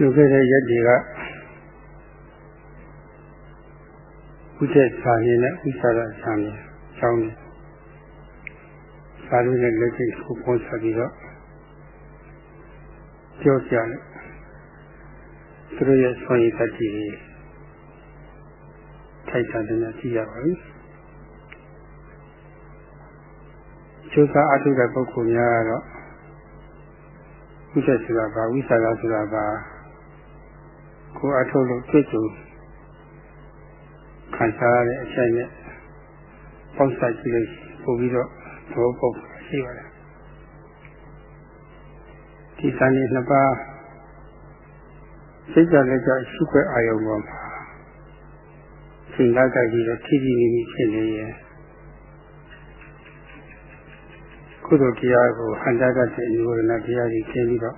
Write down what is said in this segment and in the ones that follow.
လူခဲ့တဲ့ရက်တွေကဥစ္စာစာရင်းနဲ့ဥစ္စာရဆံရင်းကျောင်းနေစာရင်းနဲ့လက်ရှိကိုပုံစံပြီးတော့ပြောပြတယ်သူတို့ရဲ့ဆွမ်းရည်တတ်ကြည်တွေထိုက်တာတည်းနဲ့ကြည့်ရပါပြီကျိုးစားအထုတဲ့ပုဂ္ဂိုလ်များကတော့ဝိသဆိုတာဘာဝိသလာဆိုတာဘာ ကိုအထုလို့တွေ့ကြုံခံစားရတဲ့အချက်နဲ့ပေါက်ဆက်ကြည့်လို့ပို့ပြီးတော့သဘောပေါက်ရှိပါတယ်ဒီတန်လေးနှစ်ပါးစိတ်ကြလက်ကြရှုခွဲအာယုံပေါ်မှာစဉ်းစားကြပြီးတော့ထိထိမိမိဖြစ်နေရဲ့ကုသိုလ်တရားကိုဟန်တာတတ်တဲ့ဤဝရဏတရားကြီးကျင်းပြီးတော့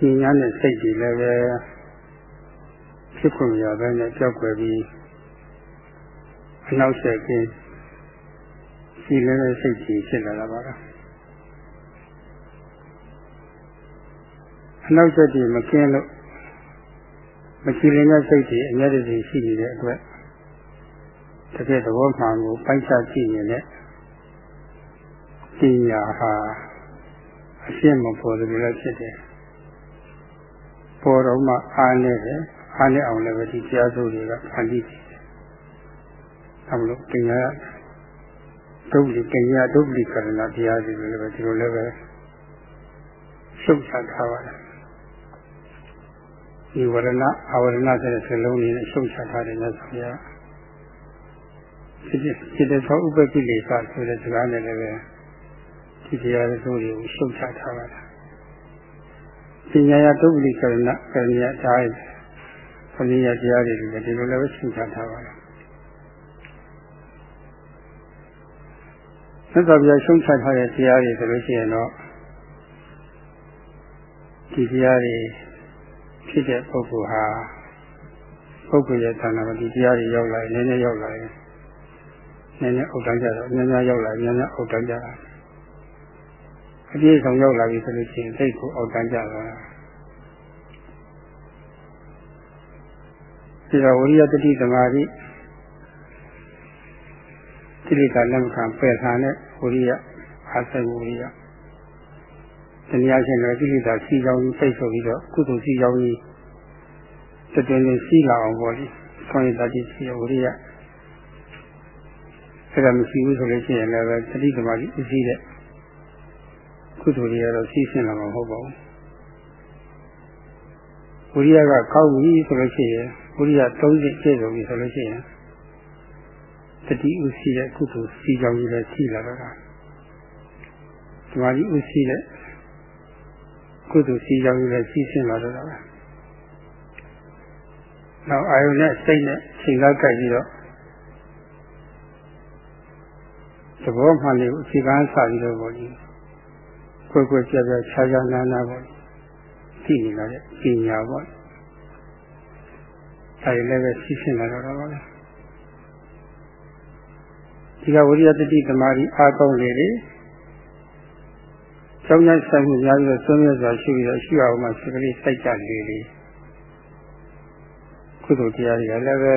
ဉာဏ်နဲ့စိတ်ကြီးလည်းပဲဖြစ်ခွင့်ရတဲ့နဲ့ကြောက်ွယ်ပြီးအနောက်ဆက်ကင်းရှိလည်းစိတ်ကြီးဖြစ်လာတာပါလားအနောက်ဆက်ကြီးမကင်းလို့မချီလင်းတဲ့စိတ်ကြီးအများကြီးရှိနေတဲ့အတွက်တကယ်သဘောမှန်ကိုပိုက်ချကြည့်နေတဲ့ပညာဟာအရှင်းမပေါ်တယ်လို့ဖြစ်တယ် ပေါ်တော့မှအားနေတယ်အားနေအောင်လည်းပဲဒီတရားစိုးတွေကဖန်တီးတယ်အဲမလို့ပညာဒုက္ခပညာဒုက္ခကရဏတရားတွေလည်းပဲဒီလိုလည်းပဲရှုပ်ချထားပါတယ်ဒီဝရဏအဝရဏဆိုတဲ့စလုံးလေးနဲ့ရှုပ်ချထားတယ်လို့ဆိုရဖြစ်ဖြစ်တဲ့သောဥပ္ပကိလေသာဆိုတဲ့စကားနဲ့လည်းပဲဒီတရားစိုးတွေကိုရှုပ်ချထားပါတယ် ပညာရဒုက္ခကရဏကရဏတရားပညာတရားတွေလည်းဒီလိုလည်းပဲရှုပ်ချထားပါတယ်သက်တော်ပြရှုံးချထားတဲ့တရားတွေဆိုလို့ရှိရင်တော့ဒီတရားတွေဖြစ်တဲ့ပုဂ္ဂိုလ်ဟာပုဂ္ဂိုလ်ရဲ့ဌာနမှာဒီတရားတွေရောက်လာရင်နည်းနည်းရောက်လာရင်နည်းနည်းအုတ်တန်းကြတော့များများရောက်လာများများအုတ်တန်းကြတာအပြည့်ဆောင်ရောက်လာပြီဆိုလို့ရှိရင်စိတ်ကိုအုတ်တန်းကြတာ ဒီတော့ဝိရိယတတိသမာဓိကိလေသာလက်မခံပယ်ထားတဲ့ဝိရိယအာသဝိရိယတရားချင်းလည်းကိလေသာစီကြောင်းကြီးစိတ်ဆိုပြီးတော့ကုသိုလ်စီကြောင်းကြီးတတွင်တွင်စီလာအောင်ပေါ့လေဆွမ်းရည်တတိစီဝိရိယအဲ့ဒါမရှိဘူးဆိုလို့ရှိရင်လည်းပဲတတိသမားကြီးအစီတဲ့ကုသိုလ်တွေကတော့စီးဆင်းလာမှာမဟုတ်ပါဘူးဝိရိယကကောက်ပြီဆိုလို့ရှိရင် ဝိရိယ၃စိတ်ပြည့်စုံပြီဆိုလို့ရှိရင်တတိဥစီတဲ့ကုသိုလ်စီကြောင်းကြီးလည်းရှိလာတော့တာဒီမှာဒီဥစီတဲ့ကုသိုလ်စီကြောင်းကြီးလည်းစီးဆင်းလာတော့တာပဲနောက်အာယုနဲ့စိတ်နဲ့ချိန်ကားကြိုက်ပြီးတော့သဘောမှန်လေးကိုအခြေခံစပြီးတော့ပေါ့လေခွဲခွဲပြပြခြားခြားနာနာပေါ့သိနေလာတဲ့ပညာပေါ့ အဲဒီလည်းပဲစီးဆင်းလာတော့တာပါပဲဒီကဝိရိယတတိသမာဓိအားကောင်းလေလေကျောင်းတိုင်းဆိုင်မှုများပြီးတော့သုံးရစွာရှိပြီးတော့ရှိအောင်မှစိတ်ကလေးစိုက်ကြလေလေကုသိုလ်တရားတွေကလည်းပဲ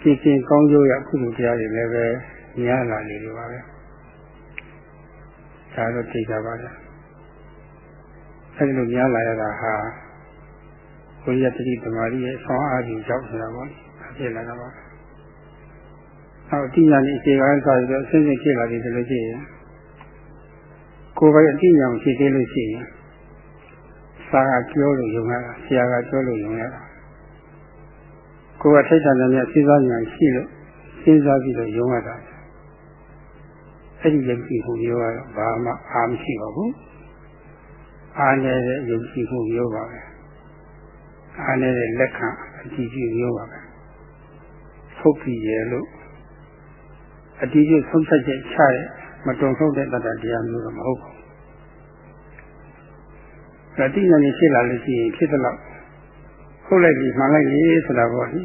ကြည်ကျင်ကောင်းကျိုးရကုသိုလ်တရားတွေလည်းပဲများလာနေလို့ပါပဲဒါတော့သိကြပါလားအဲဒီလိုများလာရတာဟာ ဝိရိယတတိသမာဓိရဲ့ဆောင်းအားကြီးကြောင့်ဆိုတာပေါ့ဖြစ်လာတာပါနောက်အတိညာနဲ့အခြေခံဆိုပြီးတော့အစဉ်စဉ်ဖြစ်လာပြီဆိုလို့ရှိရင်ကိုယ်ပိုင်အတိညာကိုဖြစ်သေးလို့ရှိရင်စာကပြောလို့ယုံရတာဆရာကပြောလို့ယုံရတာကိုယ်ကထိတ်တန်တဲ့မြတ်စဉ်းစားဉာဏ်ရှိလို့စဉ်းစားပြီးတော့ယုံရတာအဲ့ဒီယုံကြည်မှုမျိုးကတော့ဘာမှအာမရှိပါဘူးအားနေတဲ့ယုံကြည်မှုမျိုးပါပဲ အားနေတဲ့လက်ခံအကြည့်ကြည့်မျိုးပါပဲထုတ်ပြီးရလို့အတိအကျဆုံးဖြတ်ချက်ချတဲ့မတုံ့ထုတ်တဲ့တတ္တတရားမျိုးတော့မဟုတ်ဘူး။ဒါတိညာနေဖြစ်လာလို့ရှိရင်ဖြစ်တော့ဟုတ်လိုက်ပြီမှန်လိုက်ပြီဆိုတာပေါ့လေ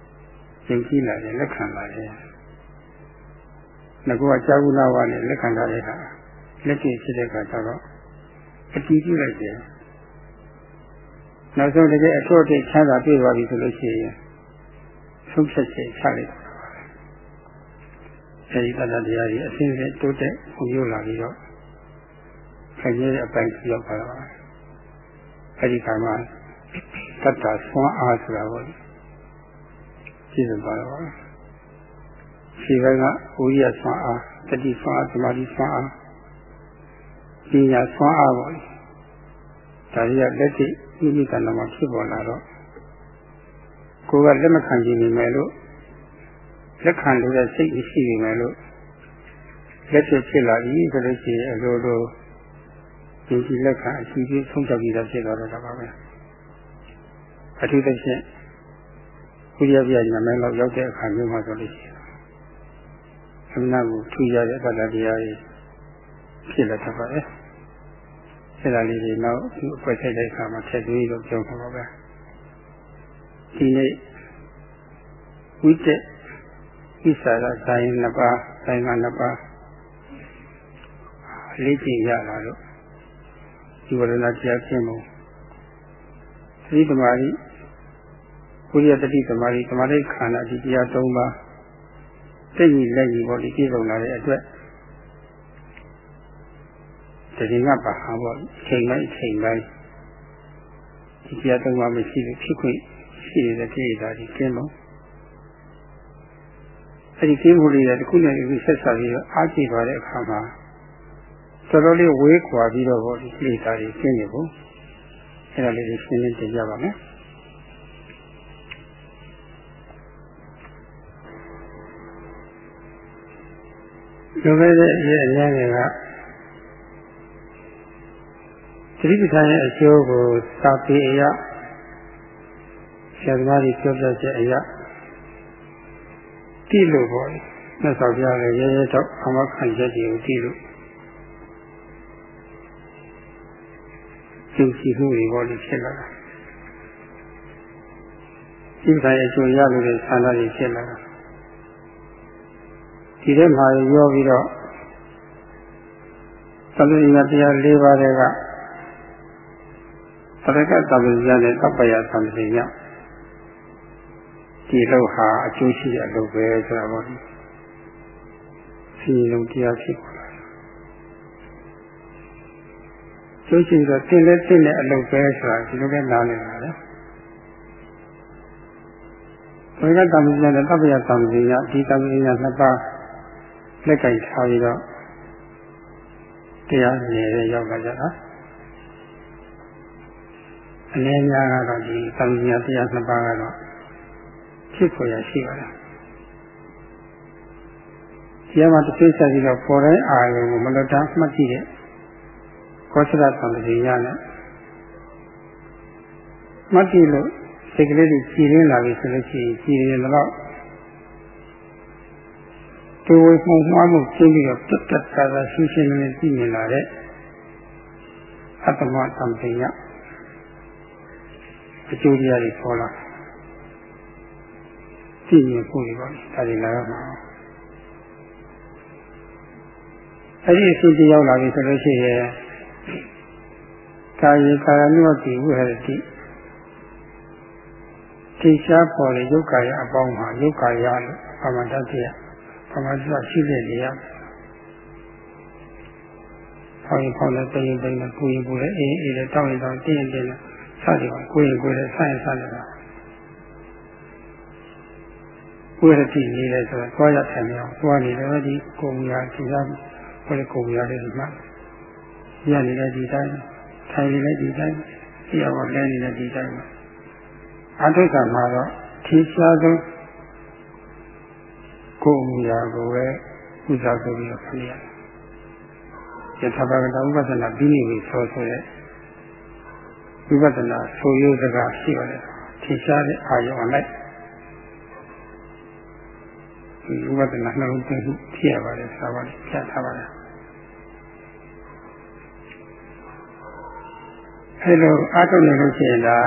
။သင်ကြည့်လာတယ်လက်ခံလာတယ်။ငါကကြာဘူးနာဝနဲ့လက်ခံထားတဲ့ဟာလက်ကျင့်ဖြစ်တဲ့အခါကျတော့အတိအကျလိုက်တယ် နောက်ဆုံးတကယ်အထွတ်အထိပ်ချမ်းသာတွေ့သွားပြီဆိုလို့ရှိရင်ဆုံးဖြတ်ချက်ချလိုက်အဲဒီတတ္တတရားကြီးအစဉ်စဉ်တိုးတက်ပုံပြလာပြီးတော့ခင်ဗျရဲ့အပိုင်းရောက်ပါတော့အဲဒီခါမှာတတ္တဆွမ်းအားဆိုတာပေါ့ပြည့်စုံပါတော့ရှိဘက်ကဝိရိယဆွမ်းအားတတိဆွမ်းအားသမာဓိဆွမ်းအားပညာဆွမ်းအားပေါ့ဒါတွေကလက်ရှိ ဤဤကံတော်မှာဖြစ်ပေါ်လာတော့ကိုယ်ကလက်မခံကြည့်နေမယ်လို့လက်ခံလို့တဲ့စိတ်ရှိနေမယ်လို့လက်ဖြစ်ဖြစ်လာပြီဆိုလို့ရှိရင်အလိုလိုဒီဒီလက်ခံအစီအစဉ်ဆုံးဖြတ်ပြီးတော့ဖြစ်သွားတော့တာပါပဲအထူးသဖြင့်ကုရပြညမဲလောက်ရောက်တဲ့အခါမျိုးမှာဆိုလို့ရှိရင်အမှန်ကိုထူရတဲ့သတ္တတရားကြီးဖြစ်လာတတ်ပါတယ် အဲ့ဒါလေးတွေနောက်ဒီအပွဲဆိုင်တဲ့အခါမှာထည့်သွင်းလို့ပြောမှာပါပဲဒီနေ့ဝိတက်ဣစ္ဆာရဇာယနှစ်ပါးဇာယနှစ်ပါးလေးကျင်ရလာတော့ဒီဝရဏတရားကျင့်မှုသတိသမารိပုရိယတတိသမารိသမာဓိခန္ဓာဒီတရား၃ပါးသိညီလက်ညီပေါ်ဒီပြည့်စုံလာတဲ့အတွက် တတိယပါဟာပေါ့ချိန်တိုင်းချိန်တိုင်းဒီတရား၃ပါးမရှိလို့ဖြစ်ခွင့်ရှိနေတဲ့ပြည့်တာဒီကျင့်လို့အဲဒီကျင့်မှုလေးတွေတခုနဲ့တခုဆက်ဆက်ပြီးတော့အားကြည့်ပါတဲ့အခါမှာတော်တော်လေးဝေးခွာပြီးတော့ဟောဒီကိလေသာတွေရှင်းနေဖို့အဲ့ဒါလေးကိုရှင်းလင်းတင်ပြပါမယ်ဒီလိုပဲရဲ့အရေးအများကြီးကသ တိပဋ္ဌာန်ရဲ့အကျိုးကိုစာပေအရဆရာသမားတွေပြောပြချက်အရတိလို့ပေါ့မြတ်စွာဘုရားလည်းရဲရဲတော့အမခံချက်တွေကိုတိလို့ကျင့်ကြည့်မှုတွေပေါ်လို့ဖြစ်လာတာဒီခါရဲ့ကျိုးရလို့တဲ့ဆန္ဒတွေဖြစ်လာတာဒီထဲမှာရောပြီးတော့သတိရတရား၄ပါးတွေက ပရကတ္တပဇာနဲ့တပ္ပယသံဃာဒီလောက်ဟာအကျိုးရှိတဲ့အလုပ်ပဲဆိုတာပေါ့ဒီစီလုံးတရားဖြစ်ပါလားကျိုးရှိတော့တင်လက်တင်တဲ့အလုပ်ပဲဆိုတာဒီလိုပဲနားလည်ပါလေဘုရားတမ္ပဇာနဲ့တပ္ပယသံဃာဒီတမ္ပဇာနှစ်ပါးလက်ကင်ထားပြီးတော့တရားနယ်ရောက်လာကြတာ အနည်းများကတော့ဒီသံဃာတရားနှစ်ပါးကတော့ဖြစ်ပေါ်ရရှိပါတယ်ဒီမှာတစ်သိဆက်ပြီးတော့ပေါ်တိုင်းအာရုံကိုမလွတ်တမ်းမှတ်ကြည့်တဲ့ကောသရသံဃာရနဲ့မှတ်ကြည့်လို့စိတ်ကလေးတွေကြည်ရင်းလာပြီဆိုလို့ရှိရင်ကြည်ရင်တော့တူဝေမှုမှားမှုကျင်းပြီးတော့ပြတ်ပြတ်သားသားရှင်းရှင်းလင်းလင်းသိမြင်လာတဲ့အတ္တမသံပညာ အကျိုးတရားတွေပေါ်လာသိမြင်ဖို့တွေပါဒါတွေလာရမှာအဲ့ဒီအစီအစဉ်ရောက်လာပြီဆိုလို့ရှိရင်ကာယေကာယနုဝတိဝိဟရတိသိရှားပေါ်တဲ့ယုတ်ကာယအပေါင်းမှာယုတ်ကာယလို့အမှန်တည်းပမာဒရှိတဲ့နေရာ။ဖောင်းရင်ဖောင်းတယ်ပိရင်ပိရင်ပူရင်ပူတယ်အေးအေးတယ်တောင်းရင်တောင်းတင်းရင်တင်းတယ် စသည်ပါကိုယ်ရင်ကိုယ်တယ်ဆရင်ဆတယ်ပါ။ကိုယ်ရတိနေတယ်ဆိုတော့သွားရထိုင်နေအောင်သွားနေတယ်ဒီကိုယ်များဒီသားဘယ်ကိုယ်များလေးဒီမှာရနေတယ်ဒီတိုင်းထိုင်နေတယ်ဒီတိုင်းဒီအောင်လဲနေတယ်ဒီတိုင်းအထုကမှာတော့ထီးရှားဆုံးကိုယ်အမူအရာကိုပဲဥစားဆိုပြီးတော့ခဏရတယ်။ယထာဘာကတဥပဒနာပြီးနေပြီဆိုဆိုတဲ့ ဝိပဿနာဆိုရိုးစကားရှိပါတယ်။ထင်ရှားတဲ့အာရုံအလိုက်ဒီဝိပဿနာနှလုံးသွင်းမှုဖြစ်ရပါတယ်ဆိုပါလိမ့်ဖြတ်ထားပါတယ်။အဲလိုအားထုတ်နေလို့ရှိရင်ဒါ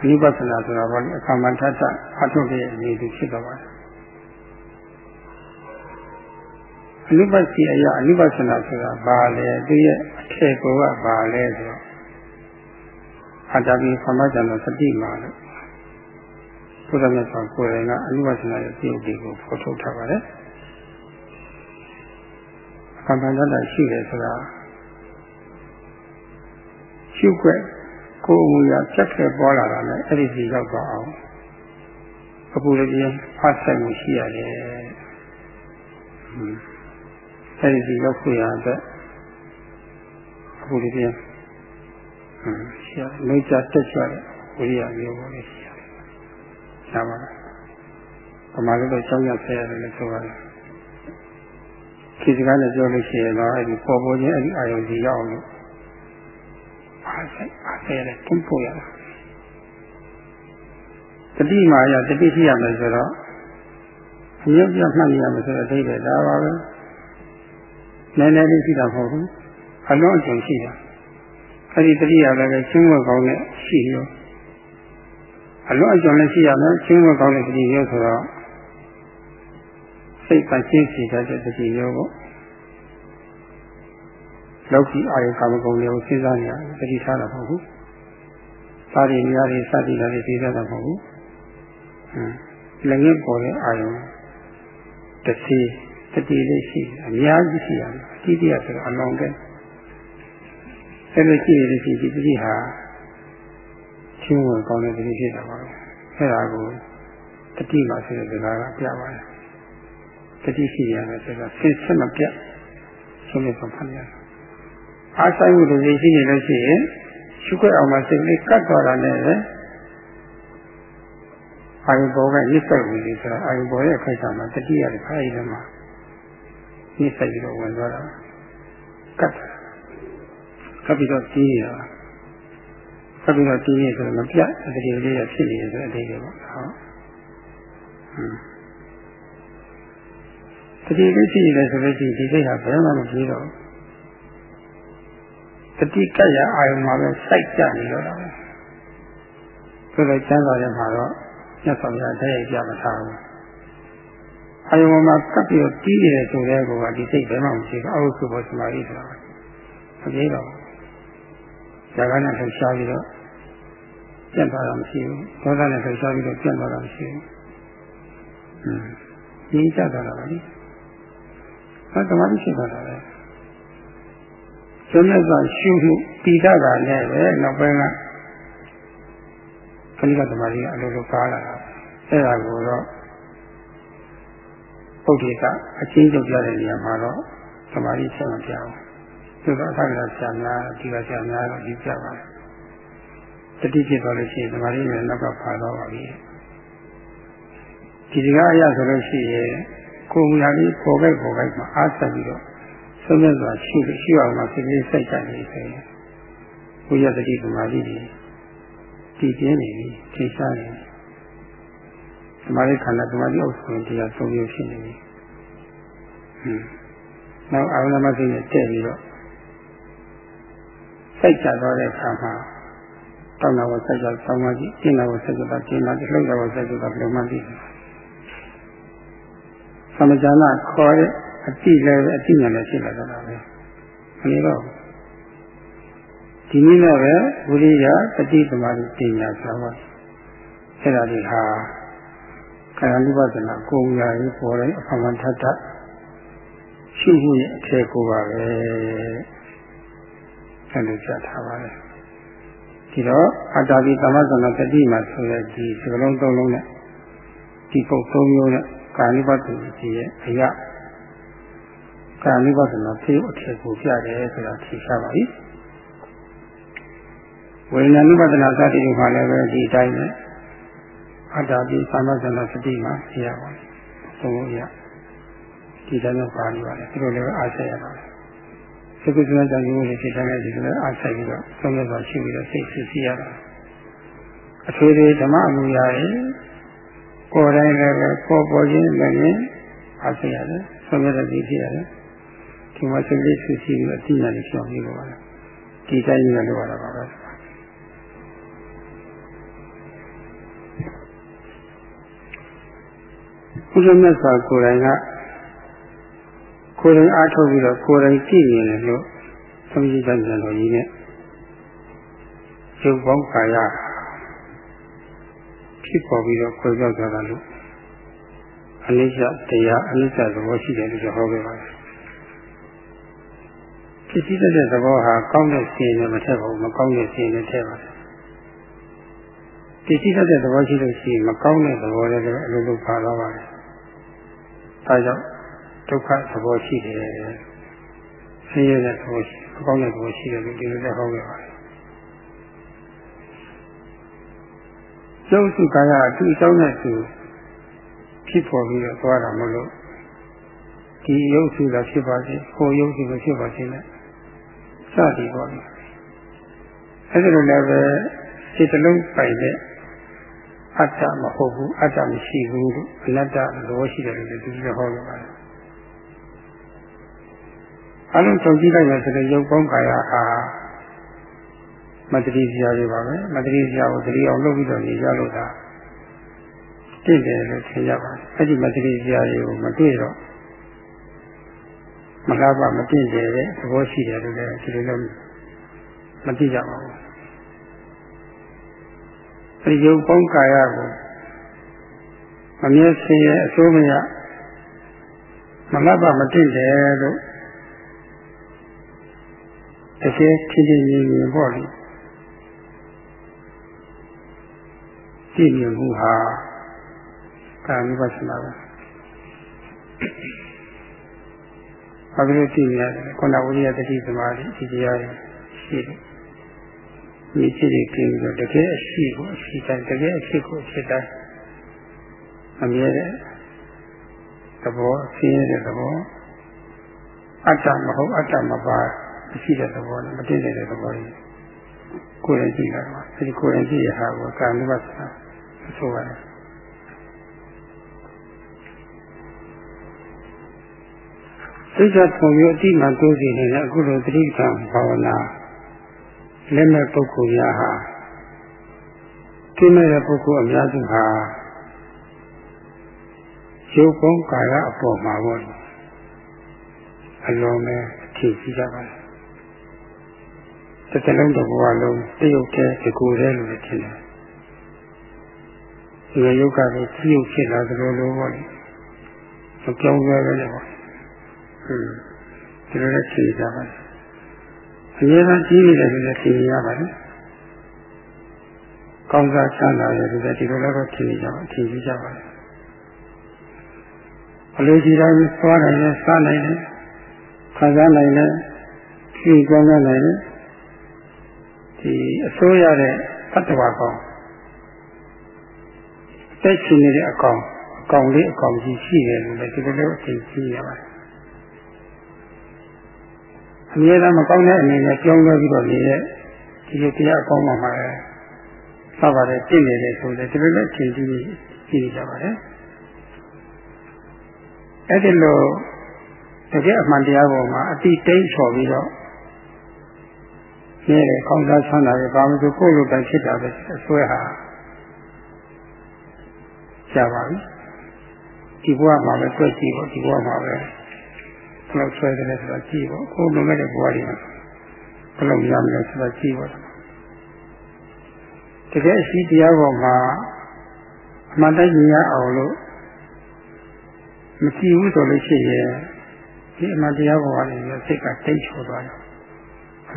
ဝိပဿနာဆိုတာဘာလဲအခါမှထထအားထုတ်ရဲ့အနေနဲ့ဖြစ်သွားပါတယ်အနုပ္ပစီအရာအနုပ္ပသနာဆိုတာဘာလဲသူရဲ့အထည်ကောကဘာလဲဆိုတော့ အာတာပိသမဇ္ဇန်သတိမှာလို့ဘုရားမြတ်စွာကိုယ်တိုင်ကအနုဝသနာရဲ့ပြုတွေကိုဖော်ထုတ်ထားပါတယ်။ကမ္ဘာတတ်ရှိတယ်ဆိုတာရှုွက်ကိုယ်မူရပြတ်ခဲ့ပေါ်လာတာနဲ့အဲ့ဒီစီရောက်သွားအောင်အခုလည်းပြဖတ်ဆက်မှုရှိရတယ်။အဲ့ဒီစီရောက်ခွင့်ရတဲ့အခုလည်းပြ ရှိရလုံးချတက်ချတဲ့ဝိရိယမျိုးပေါ်လေးရှိရတယ်။ရှားပါလား။ပမာလည်းတော့ကြောင်းရဆဲရတယ်လို့ဆိုပါတယ်။ခေစကားနဲ့ပြောလို့ရှိရင်တော့အဲ့ဒီပေါ်ပေါ်ချင်းအဲ့ဒီအာယုံစီရောက်လို့အားဆိုင်အားဆိုင်ရတယ်တွန်းပို့ရတာတတိမာရတတိရှိရမယ်ဆိုတော့အမြဲပြမှတ်ရမယ်ဆိုတော့အသေးပဲဒါပါပဲနည်းနည်းလေးရှိတာမဟုတ်ဘူးအလုံးအကျုံရှိတာ အဲ့ဒီတတိယလည်းချင်းဝက်ကောင်းနဲ့ရှိရောအလုံးအကျုံလည်းရှိရမယ်ချင်းဝက်ကောင်းတဲ့တတိရောဆိုတော့စိတ်ကချင်းစီတတ်တဲ့တတိရောပေါ့လောကီအာယကာမဂုဏ်တွေကိုစဉ်းစားနေရတတိထားတာမဟုတ်ဘူး။သာရိမြာတွေစသည်လာတွေစဉ်းစားတာမဟုတ်ဘူး။ဟမ်လည်းငင်းပေါ်တဲ့အာယုံတတိတတိလေးရှိအများကြီးရှိရတယ်။အတိတရားဆိုတော့အလောင်းတဲ့ အဲ့လိုရှိရတဲ့ရှိဒီတတိဟာချင်းဝင်ကောင်းတဲ့တတိဖြစ်တာပါပဲ။အဲ့ဒါကိုတတိမှာဆိုတဲ့စကားကပြပါတယ်။တတိရှိရတယ်ဆိုတော့ဆင်းဆက်မပြတ်ဆုံးဖြတ်ဖန်ရတယ်အားဆိုင်မှုတွေရှိနေလို့ရှိရင်ရှုခွက်အောင်မှစိတ်လေးကတ်သွားတာနဲ့ပဲအာယုဘောကနိစ္စဝင်ပြီးဆိုတော့အာယုဘောရဲ့ခိုက်တာမှာတတိယတစ်ခါရည်မှာနိစ္စပြီးတော့ဝင်သွားတာကတ် ကပ်ပြီးတော့ကြီးနေတာကပ်ပြီးတော့ကြီးနေဆိုတော့မပြတ်တတိယလေးရဖြစ်နေတယ်ဆိုတဲ့အဓိပ္ပာယ်ပေါ့ဟုတ်တတိယလေးရှိနေတယ်ဆိုလို့ရှိရင်ဒီစိတ်ဟာဘယ်မှမပြေတော့ဘူးတတိကရအာယုံမှာပဲစိုက်ကြနေတော့တာပဲဆိုတော့ကျမ်းစာထဲမှာတော့မြတ်စွာဘုရားတည့်ရကြမထားဘူးအာယုံမှာကပ်ပြီးတော့တီးနေတယ်ဆိုတဲ့ကောကဒီစိတ်ဘယ်မှမရှိဘူးအဝိစုဘောသမာဓိဆိုတာမပြေတော့ ဇာကနဲ့ထိုက်ရှားပြီးတော့ပြတ်သွားတာမရှိဘူးဒေါသနဲ့ထိုက်ရှားပြီးတော့ပြတ်သွားတာမရှိဘူးအင်းဒီကြတာပါလေဟာတမားရှိပါတာပဲဆုံးမြတ်စွာရှုမှုတိတာကလည်းပဲနောက်ပိုင်းကခဏကတမားကြီးအလိုလိုပါလာတာအဲ့ဒါကိုတော့ပုဒ်တိကအချင်းချုပ်ပြတဲ့နေရာမှာတော့တမားကြီးဆက်မပြအောင် သူတော့အခါကဆရာများဒီကဆရာများတော့ဒီပြပါတယ်တတိဖြစ်သွားလို့ရှိရင်သမารီနဲ့နောက်ကဖာတော့ပါပြီဒီဒီကအရဆိုလို့ရှိရင်ကိုယ်မူရာလေးပေါ်ခိုက်ပေါ်ခိုက်မှာအားဆက်ပြီးတော့ဆုံးဖြတ်စွာရှိရှိအောင်မှာဖြစ်ဖြစ်စိတ်ကြနေဆိုရင်ဘုရားတတိပမာတိကြီးတည်ပြင်းနေပြီထင်ရှားနေသမာဓိခန္ဓာသမာဓိဥစ္စာတရားသုံးမျိုးဖြစ်နေပြီဟင်းနောက်အာရုံမသိနဲ့တည့်ပြီးတော့ စိတ်ကြတော့တဲ့အခါမှာတောင်းတာကိုစိတ်ကြတောင်းမှကြည့်ကျင့်တာကိုစိတ်ကြတာကျင့်တာလှုပ်တာကိုစိတ်ကြတာလှုပ်မှကြည့်သမဇာနာခေါ်တဲ့အတိလည်းပဲအတိညာလည်းဖြစ်လာတာပဲမနေတော့ဒီနည်းနဲ့ပဲဝိရိယတတိသမာဓိပညာဆိုတော့အဲ့ဒါတွေဟာကာယ ानु ပဒနာကိုယ်ရာရေးပေါ်တဲ့အဖမထထရှိမှုရဲ့အထေကိုပါပဲ ဆက်လို့ကြားထားပါတယ်ဒီတော့အတ္တတိသမသနာတတိမှာဆိုတဲ့ဒီစကလုံးသုံးလုံးနဲ့ဒီပုတ်သုံးမျိုးနဲ့ကာယ ानु ပဒနာကြီးရဲ့အရာကာနိဗ္ဗာန်မှာဖြေအထည်ကိုပြတယ်ဆိုတာထင်ရှားပါပြီဝေဒနာနိဗ္ဗာန်စသည်တွေမှာလည်းပဲဒီအတိုင်းပဲအတ္တပိသမသနာစတိမှာသိရပါတယ်သုံးလို့ရဒီတိုင်းတော့ပါနေပါတယ်ဒီလိုလည်းအားဆက်ရပါတယ် သကုသနာကြောင့်ရိုးလေးဖြစ်တဲ့ဒီလိုလည်းအားဆက်ပြီးတော့သုံးရပါရှိပြီးတော့စိတ်ဖြစ်စီရတာအထွေထွေဓမ္မအမှုရာရဲ့ကိုယ်တိုင်းလည်းပဲပေါ်ပေါ်ချင်းလည်းအားဆက်ရတယ်ဆုံးရတဲ့ဒီဖြစ်ရတယ်ဒီမှာစိတ်လေးဆူဆီးပြီးအတိညာလေးရှောင်ပြီးတော့ဒီတိုင်းကြီးကလိုရတာပါပဲဘုရားမြတ်စွာကိုယ်တိုင်က ကိုယ်တိုင်အားထုတ်ပြီးတော့ကိုယ်တိုင်ကြည့်နေတယ်လို့သုံးကြည့်ကြတယ်လို့ကြီးနဲ့ရုပ်ပေါင်းကာယဖြစ်ပေါ်ပြီးတော့ခွဲပြောက်သွားတာလို့အနိစ္စတရားအနိစ္စသဘောရှိတယ်လို့ဟောခဲ့ပါတယ်ဖြစ်ရှိတဲ့သဘောဟာကောင်းတဲ့စီရင်နဲ့မထက်ပါဘူးမကောင်းတဲ့စီရင်နဲ့ထည့်ပါတယ်ဖြစ်ရှိတဲ့သဘောရှိလို့ရှိရင်မကောင်းတဲ့သဘောလည်းအလိုလိုပါသွားပါတယ်ဒါကြောင့် ဒုက္ခသဘောရှိတယ်ဆင်းရဲတဲ့သဘောရှိမကောင်းတဲ့သဘောရှိတယ်လို့ဒီလိုလည်းဟောခဲ့ပါတယ်ကျုပ်စုကာယအထူးအကြောင်းနဲ့သူဖြစ်ပေါ်ပြီးတော့သွားတာမလို့ဒီရုပ်စုသာဖြစ်ပါစေကိုယ်ရုပ်စုပဲဖြစ်ပါစေနဲ့စသည်ပေါ့လေအဲဒီလိုလည်းပဲစိတ်တလုံးပိုင်တဲ့အတ္တမဟုတ်ဘူးအတ္တမရှိဘူးလို့အနတ္တလိုရှိတယ်လို့ဒီလိုဟောရပါတယ် အလုံးချုပ်ကြည့်လိုက်မယ်ဆိုတော့ရုပ်ပေါင်းကာယဟာမတတိစရာတွေပါပဲမတတိစရာကိုတတိအောင်လုပ်ပြီးတော့နေကြလို့သာတင့်တယ်လို့ထင်ကြပါတယ်အဲ့ဒီမတတိစရာတွေကိုမတွေ့တော့မလားပါမတင့်တယ်တဲ့သဘောရှိတယ်လို့လည်းဒီလိုလည်းမသိကြပါဘူးအဲဒီရုပ်ပေါင်းကာယကိုမမြဲဆင်းရဲအစိုးမရမလားပါမတင့်တယ်လို့ တကယ်ထင်ထင်မြင်မြင်ပေါ့လေကြည့်မြင်မှုဟာကာမိပဿနာပဲဘာဖြစ်လို့ကြည့်ရတယ်ခုနဝိရိယတတိသမာဓိဒီတရားတွေရှိတယ်ဒီရှိတယ်ကြည့်ပြီးတော့တကယ်အရှိကိုအရှိတိုင်းတကယ်အရှိကိုအရှိတိုင်းအမြဲတဲ့သဘောဆင်းရဲတဲ့သဘောအတ္တမဟုတ်အတ္တမပါ ရှိတဲ့သဘောနဲ့မတည့်တဲ့သဘောကြီးကိုယ်ရင်ကြည့်တာပါအဲဒီကိုယ်ရင်ကြည့်ရဟာကိုကာမိပဿနာဆိုပါတယ်သိက္ခာထုံရအတိမှတိုးစီနေတဲ့အခုလိုတတိပ္ပံဘာဝနာလက်မဲ့ပုဂ္ဂိုလ်များဟာသိမဲ့တဲ့ပုဂ္ဂိုလ်အများစုဟာရုပ်ပုံကာယအပေါ်မှာပေါ့အလုံးမဲ့အထီးကြီးကြပါလား တစ်စလုံးတစ်ဘဝလုံးတရုတ်တဲ့ဒီကိုယ်တဲ့လို့ထင်တယ်ဒီရုပ်ကလည်းကြီးရုပ်ဖြစ်လာသလိုလိုပေါ့လေမပြောင်းလဲပဲလေပေါ့ဟင်းဒီလိုလည်းသိကြပါလားအများအားကြီးနေတယ်လို့လည်းသိရပါတယ်ကောင်းစားချမ်းသာတယ်လို့လည်းဒီလိုလည်းတော့သိကြပါသိကြပါလားအလိုကြီးတိုင်းသွားနိုင်တယ်စားနိုင်တယ်ခံစားနိုင်တယ်ဖြည့်ကောင်းနိုင်တယ် ဒီအစိုးရတဲ့တတ္တဝါကောင်တက်ရှင်နေတဲ့အကောင်အကောင်လေးအကောင်ကြီးရှိတယ်လို့လည်းဒီလိုလိုအသိကြီးရပါတယ်အမြဲတမ်းမကောင်းတဲ့အနေနဲ့ကြောင်းလဲပြီးတော့နေတဲ့ဒီလိုတရားအကောင်းမှမှာလဲစပါတယ်တင့်နေတယ်ဆိုလည်းဒီလိုလည်းအသိကြီးကြည့်ကြပါတယ်အဲ့ဒီလိုတကယ်အမှန်တရားပေါ်မှာအတိတိတ်ချော်ပြီးတော့ ရဲတယ်ကောင်းစားဆန်းတာပဲဘာမှဆိုကိုယ့်လိုပဲဖြစ်တာပဲအစွဲဟာရှားပါပြီဒီဘဝမှာပဲတွေ့ကြည့်ပေါ့ဒီဘဝမှာပဲဘယ်လောက်ဆွဲတယ်လဲဆိုတော့ကြည့်ပေါ့ကိုယ်လိုမဲ့တဲ့ဘဝတွေမှာဘယ်လောက်ရမလဲဆိုတော့ကြည့်ပေါ့တကယ်အရှိတရားပေါ်မှာအမှန်တိုင်းမြင်ရအောင်လို့မကြည့်ဘူးဆိုလို့ရှိရင်ဒီအမှန်တရားပေါ်ကနေစိတ်ကတိတ်ချော်သွားတယ်အ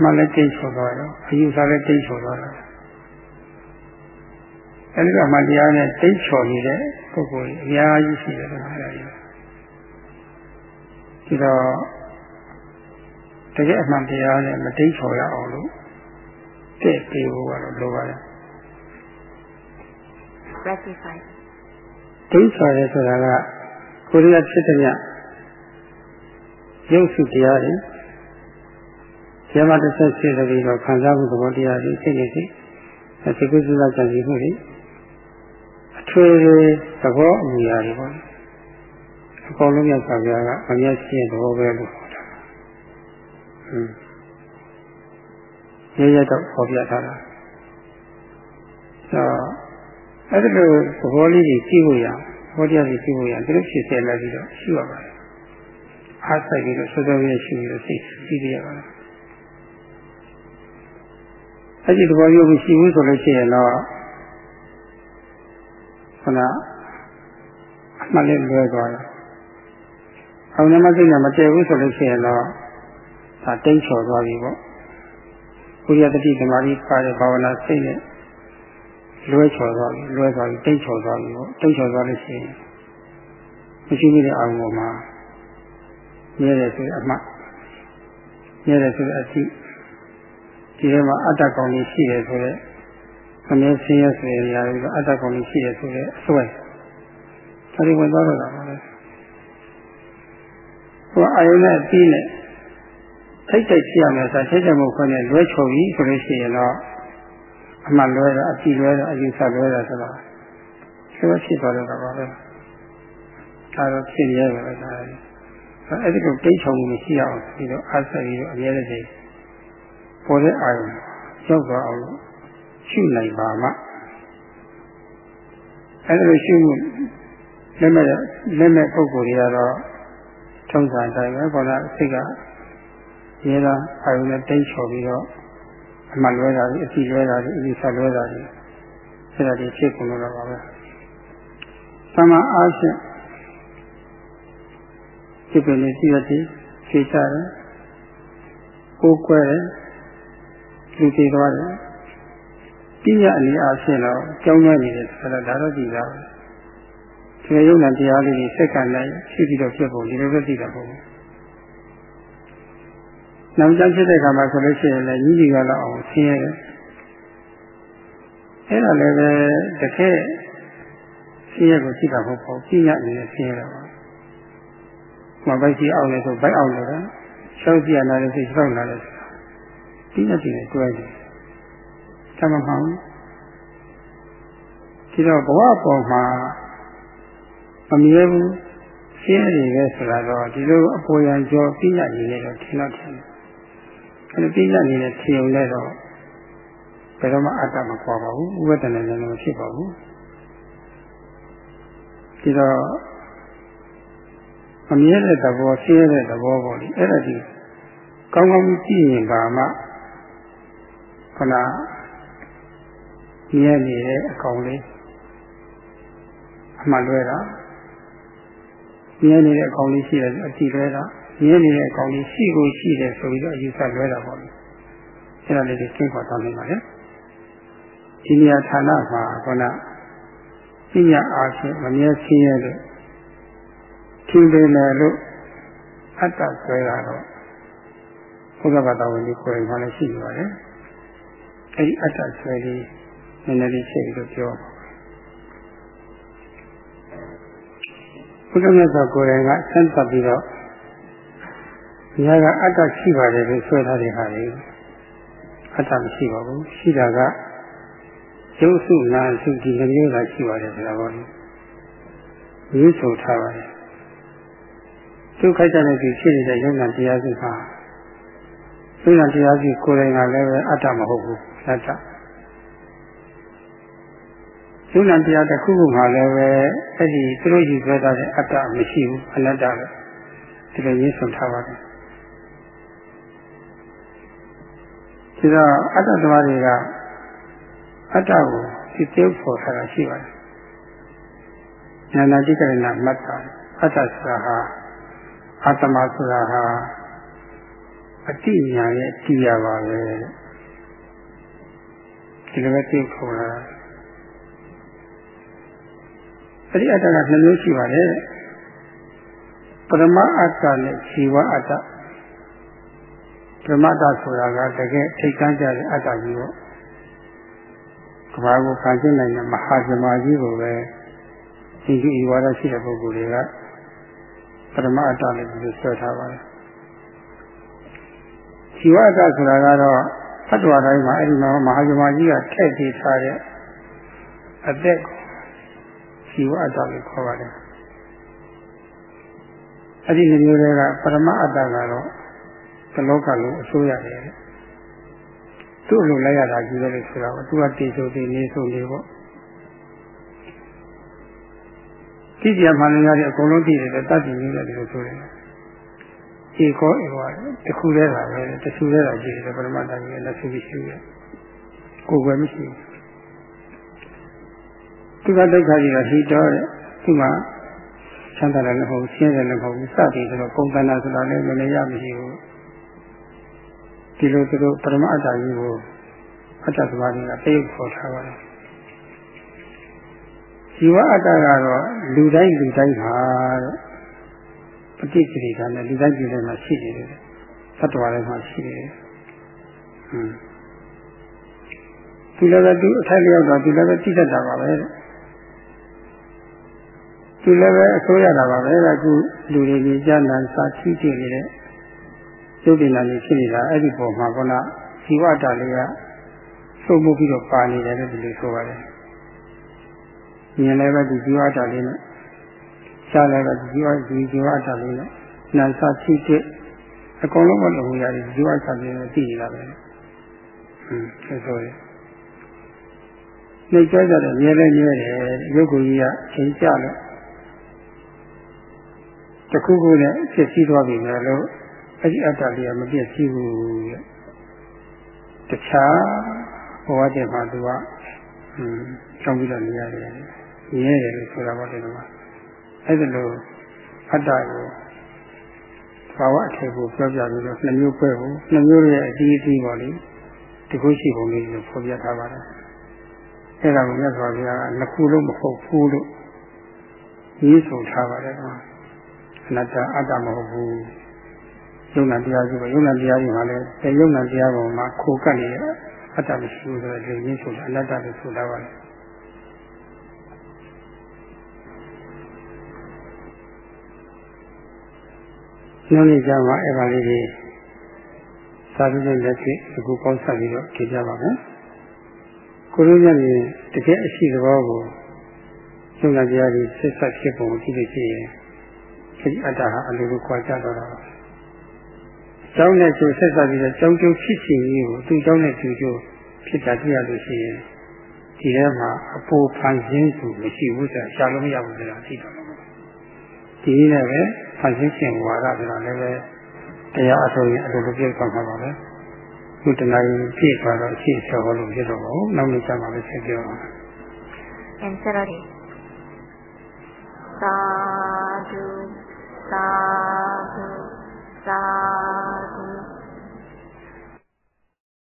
မှန်လည်းတိတ်ချော်သွားတယ်အယူဆလည်းတိတ်ချော်သွားတယ်အဲဒီကအမှန်တရားနဲ့တိတ်ချော်နေတဲ့ပုဂ္ဂိုလ်ကြီးအများကြီးရှိတယ်ကွာအဲဒီဒီတော့တကယ်အမှန်တရားနဲ့မတိတ်ချော်ရအောင်လို့တဲ့ပြေဖို့ကတော့လိုပါတယ် rectify တိတ်ချော်ရဲဆိုတာကကိုရီးယားဖြစ်တဲ့ညရုပ်စုတရားတွေ ဇေမတစ်ဆက်ရှိတဲ့ပြီးတော့ခံစားမှုသဘောတရားတွေသိနေသိအဲဒီကုသလကြံစည်မှုတွေအထွေထွေသဘောအမူအရာတွေပေါ့အကုန်လုံးရောက်ပါဗျာကအမျက်ရှိတဲ့သဘောပဲလို့ဟောတာဟွန်းရရတော့ပေါ်ပြထားတာဆိုအဲ့ဒီလိုသဘောလေးတွေကြည့်ဖို့ရအောင်ဘောတရားကြီးကြည့်ဖို့ရဒီလိုဖြစ်စေလိုက်ပြီးတော့ရှိရပါတယ်အားဆိုင်ပြီးတော့စောစောရရှိပြီးတော့စိတ်ကြည့်ရပါတယ် အဲ့ဒီသဘောမျိုးမရှိဘူးဆိုလို့ရှိရင်တော့ခဏအမှန်လေးလွဲသွားတယ်အောင်နေမသိနေမတည့်ဘူးဆိုလို့ရှိရင်တော့ဒါတိတ်ချော်သွားပြီပေါ့ဘုရားတတိသမารီပါတဲ့ဘာဝနာစိတ်နဲ့လွဲချော်သွားပြီလွဲသွားပြီတိတ်ချော်သွားပြီပေါ့တိတ်ချော်သွားလို့ရှိရင်မရှိသေးတဲ့အာရုံပေါ်မှာမြဲတယ်ဆိုတဲ့အမှတ်မြဲတယ်ဆိုတဲ့အသိ ဒီထဲမှာအတ္တကောင်ကြီးရှိတယ်ဆိုတဲ့အမြဲဆင်းရဲဆိုရရာပြီးတော့အတ္တကောင်ကြီးရှိတယ်ဆိုတဲ့အစွဲဒါတွေဝင်သွားတော့တာပါပဲဟိုအာယုနဲ့အပြီးနဲ့ထိတ်ထိတ်ရှိရမယ်ဆိုထိတ်ထိတ်မှုခွင့်နဲ့လွဲချုံပြီဆိုလို့ရှိရင်တော့အမှန်လွဲတာအကြည့်လွဲတာအယူဆလွဲတာဆိုတော့ဒီလိုဖြစ်သွားတော့တာပါပဲဒါတော့ဖြစ်ရဲပဲဒါအဲ့ဒီလိုတိတ်ချုံမှုမရှိအောင်ပြီးတော့အားဆက်ပြီးတော့အမြဲတည်း ပေါ်တဲ့အာယုံရောက်သွားအောင်ရှုနိုင်ပါမှအဲ့လိုရှုမှုလက်မဲ့လက်မဲ့ပုံကိုယ်တွေကတော့ထုံးစံတိုင်းပဲခေါ်တာစိတ်ကရဲတာအာယုံနဲ့တိတ်ချော်ပြီးတော့အမှန်လွဲတာဒီအစီလွဲတာဒီအစီဆက်လွဲတာဒီအဲ့ဒါဒီဖြစ်ကုန်တော့ပါပဲသမအားဖြင့်ဒီပင်လေးစီရတိဖြေချတယ်ကိုယ်ကွဲတယ် လူသေးသွားတယ်ပြည့်ရအနေအားဖြင့်တော့ကြောင်းရနေတယ်ဆိုတော့ဒါတော့ကြည့်တာပဲဒီယုံနာတရားလေးတွေစက္ကန့်တိုင်းရှိပြီးတော့ဖြစ်ပုံဒီလိုပဲသိတာပေါ့နောက်ကျဖြစ်တဲ့ခါမှာဆိုလို့ရှိရင်လည်းညီကြီးကတော့အောင်ဆင်းရဲတယ်အဲ့ဒါလည်းပဲတကယ်ဆင်းရဲကိုကြည့်တာမဟုတ်ဘူးပြည့်ရအနေနဲ့ဆင်းရဲတာပါမပိုက်စီအောင်လေဆိုဘိုက်အောင်လေရှောက်ကြည့်ရလာလို့ဆိုရှောက်လာတယ် ဒီနဲ့ဒီနဲ့တွဲတယ်တမမှန်ဒီတော့ဘဝပေါ်မှာမမြဲဘူးရှင်းနေပဲဆိုတာတော့ဒီလိုအပေါ်ရန်ကြောပြည့်ရနေတယ်တော့ထင်တော့ထင်တယ်အဲပြည့်ရနေတဲ့ထင်ုံနဲ့တော့ဘယ်တော့မှအတ္တမကွာပါဘူးဥပဒနာလည်းမဖြစ်ပါဘူးဒီတော့မမြဲတဲ့သဘောရှင်းတဲ့သဘောပေါ့လေအဲ့ဒါဒီကောင်းကောင်းကြည့်ရင်ပါမှ ခဏမြဲနေတဲ့အကောင်လေးအမှန်လွဲတာမြဲနေတဲ့အကောင်လေးရှိတယ်အတိလွဲတာမြဲနေတဲ့အကောင်လေးရှိကိုရှိတယ်ဆိုပြီးတော့အယူဆလွဲတာပေါ့လေအဲ့ဒါလေးကိုသိခေါ်သွားနိုင်ပါလေဒီနေရာဌာနမှာခဏပညာအားဖြင့်မမြဲရှင်းရတဲ့ထင်တယ်လို့အတ္တဆွဲတာတော့ဘုရားဘာသာဝင်ဒီကိုယ်တိုင်မှလည်းရှိနေပါတယ် အဲဒီအတ္တဆွဲလေးနည်းနည်းလေးရှင်းပြီးတော့ပြောဘုရားမြတ်စွာကိုယ်တိုင်ကဆန်းသတ်ပြီးတော့ညာကအတ္တရှိပါတယ်လို့ဆွဲထားတဲ့ဟာလေအတ္တမရှိပါဘူးရှိတာကရုပ်စုနာစုဒီလိုမျိုးသာရှိပါတယ်ဆိုတာပေါ့လေရေးဆိုထားပါတယ်ဒုက္ခကြတဲ့ဒီဖြစ်နေတဲ့ယုံနာတရားစုဟာ ယုံနာတရားစုကိုယ်တိုင်ကလည်းပဲအတ္တမဟုတ်ဘူးအတ္တယုံနာတရားတစ်ခုခုမှလည်းပဲအဲ့ဒီသူတို့ယူဆွဲထားတဲ့အတ္တမရှိဘူးအနတ္တပဲဒီလိုရင်းဆုံးထားပါတယ်ဒီတော့အတ္တသမားတွေကအတ္တကိုသိသိဖို့ထားတာရှိပါတယ်ဉာဏတိကရဏမတ်တာအတ္တဆိုတာဟာအတ္တမဆိုတာဟာ အတိညာရဲ့တရားပါပဲဒီလိုပဲသိခေါ်တာအဲ့ဒီအတ္တကနှမျိုးရှိပါတယ်ပရမအတ္တနဲ့ဇီဝအတ္တပရမတ္တဆိုတာကတကယ်ထိတ်ကန်းကြတဲ့အတ္တကြီးပေါ့ကဘာကိုခံကျင်နိုင်တဲ့မဟာဇမကြီးကိုပဲဒီကြီးဤဝါဒရှိတဲ့ပုဂ္ဂိုလ်တွေကပရမအတ္တနဲ့ဒီလိုဆွဲထားပါတယ် ဇီဝအတ္တဆိုတာကတော့သတ္တဝါတိုင်းမှာအဲ့ဒီမှာမဟာဇမကြီးကထည့်ပြီးထားတဲ့အသက်ဇီဝအတ္တကိုခေါ်ပါတယ်အဲ့ဒီမျိုးတွေကပရမအတ္တကတော့တလောကလုံးအစိုးရတယ်သူ့လိုလိုက်ရတာကြီးတယ်လို့ဆိုတော့သူကတည်ဆိုတည်နေဆိုနေပေါ့တိကျမှန်လို့ရတဲ့အကုန်လုံးတည်တယ်တတ်တည်နေတယ်လို့ဆိုတယ် ခြေခေါ်ဧဝတခုတည်းတာပဲတခုတည်းတာရှိတယ်ပရမတ္တကြီးနဲ့လက်ရှိရှိတယ်ကိုယ်ွယ်မရှိဘူးသူကဒုက္ခကြီးတော့ဟိတော်တဲ့သူမှချမ်းသာတယ်လည်းမဟုတ်ဆင်းရဲတယ်လည်းမဟုတ်ဘူးစသည်ဆိုတော့ပုံသဏ္ဍာန်ဆိုတာလည်းမလည်းရမရှိဘူးဒီလိုသူတို့ပရမအတ္တကြီးကိုအတ္တသမားတွေကတရုပ်ခေါ်ထားပါတယ်ဇီဝအတ္တကတော့လူတိုင်းလူတိုင်းဟာတဲ့ ပฏิကိရိတာနဲ့လူတိုင်းလူတိုင်းမှာရှိနေတယ်သတ္တဝါတွေမှာရှိနေတယ်ဟွန်းသူလည်းပဲသူအထိုက်လျောက်တော့သူလည်းပဲသိတတ်တာပါပဲသူလည်းပဲအစိုးရတာပါပဲအခုလူတွေကြီးကြားနာစာသိသိနေတဲ့ရုပ်တည်နာနေဖြစ်နေတာအဲ့ဒီပုံမှာကောနာဇီဝတ္တလေးကစုံမှုပြီးတော့ပါနေတယ်လို့ဒီလိုဆိုပါတယ်မြင်လည်းပဲဒီဇီဝတ္တလေးနဲ့ ရှားလည်းပဲဒီဇီဝဒီဇီဝတ္တလေးနဲ့နာစာသိတဲ့အကုန်လုံးမလို့ရတယ်ဇီဝတ္တလေးနဲ့သိနေတာပဲဟွန်းဆိုဆိုရနေကြကြတယ်မြဲလဲမြဲတယ်ရုပ်ကိုကြီးကချိန်ကြလို့တခုခုနဲ့ဖြစ်စည်းသွားပြီမယ်လို့အဲ့ဒီအတ္တလေးကမပြည့်စည်ဘူးတဲ့တခြားဘဝတည်းမှာသူကอืมကြောင်းပြီးတော့နေရတယ်မြဲတယ်လို့ဆိုတာပေါ့ဒီမှာ အဲ့ဒါလို့အတ္တကိုဘာဝအထည်ကိုပြောပြပြီးတော့နှစ်မျိုးပဲဘူးနှစ်မျိုးရဲ့အကြီးအကြီးပေါ့လေတခုရှိပုံလေးကိုဖော်ပြထားပါတယ်အဲ့ဒါကိုမြတ်စွာဘုရားကနှစ်ခုလုံးမဟုတ်ဘူးလို့ရေးဆိုထားပါတယ်ကွာအနတ္တအတ္တမဟုတ်ဘူးယုံနာတရားကြီးပဲယုံနာတရားကြီးမှာလည်းအဲယုံနာတရားပေါ်မှာခိုကပ်နေတဲ့အတ္တမရှိဘူးဆိုတော့ဒီရင်းဆိုတာအနတ္တလို့ဆိုတာပါလေ နောက်နေ့ကျမှအဲ့ပါလေးတွေသာဓုနဲ့လက်ဖြစ်အခုပေါင်းစပ်ပြီးတော့ကြည့်ကြပါမယ်ကိုလိုမြတ်ရင်တကယ်အရှိသဘောကိုယုံနာတရားကြီးဆက်ဆက်ဖြစ်ပုံကြည့်လို့ရှိရင်ဒီအတ္တဟာအလိုလိုကြွားကြတော့တာကျောင်းနဲ့ကျိုးဆက်ဆက်ပြီးတော့ကျောင်းကျိုးဖြစ်ခြင်းကြီးကိုသူ့ကျောင်းနဲ့သူ့ကျိုးဖြစ်တာတွေ့ရလို့ရှိရင်ဒီထဲမှာအပူဖန်ဆင်းသူမရှိဘူးဆိုတာရှားလို့မရဘူးဆိုတာသိတော့ဒီနဲ့ပဲ ဖန်ဆင်းခြင်းဝါဒဆိုတာလည်းပဲတရားအထုံးရင်အလိုလိုပြည့်သွားမှာပါပဲခုတနာရင်ပြည့်သွားတော့အရှိဆောလို့ပြည့်တော့ပါဘူးနောက်နေ့ကျမှပဲဆက်ပြောပါမယ် and Saturday. Sadhu, sadhu, sadhu.